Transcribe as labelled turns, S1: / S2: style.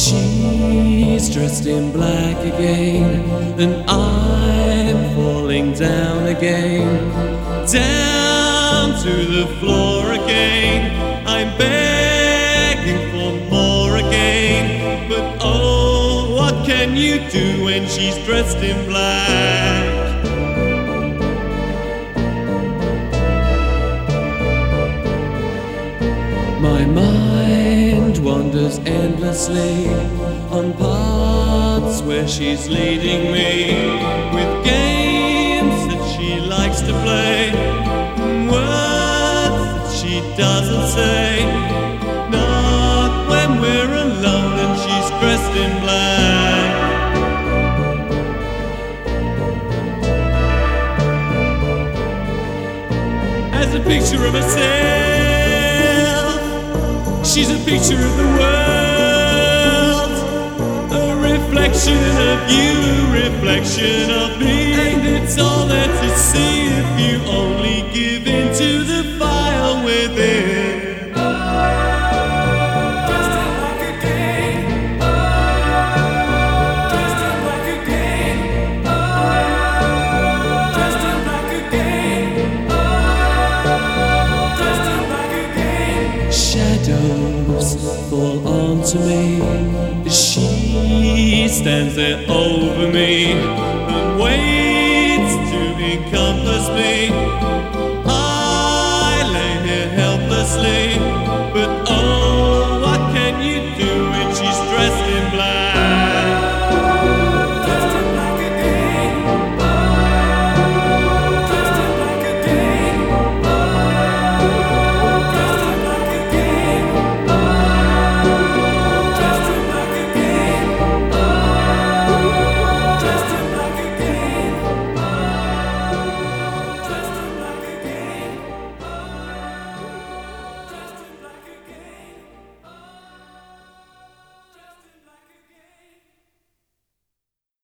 S1: She's dressed in black again, and I'm falling down again, down to the floor again. I'm begging for more again, but oh, what can you do when she's dressed in black? My mind endlessly on paths where she's leading me with games that she likes to play, words that she doesn't say. Not when we're alone and she's dressed in black. As a picture of herself. She's a picture of the world, a reflection of you, reflection of me. And it's all there Shadows fall onto me. She stands there over me and waits to encompass me. I lay here helplessly, but oh, what can you do when she's dressed in black?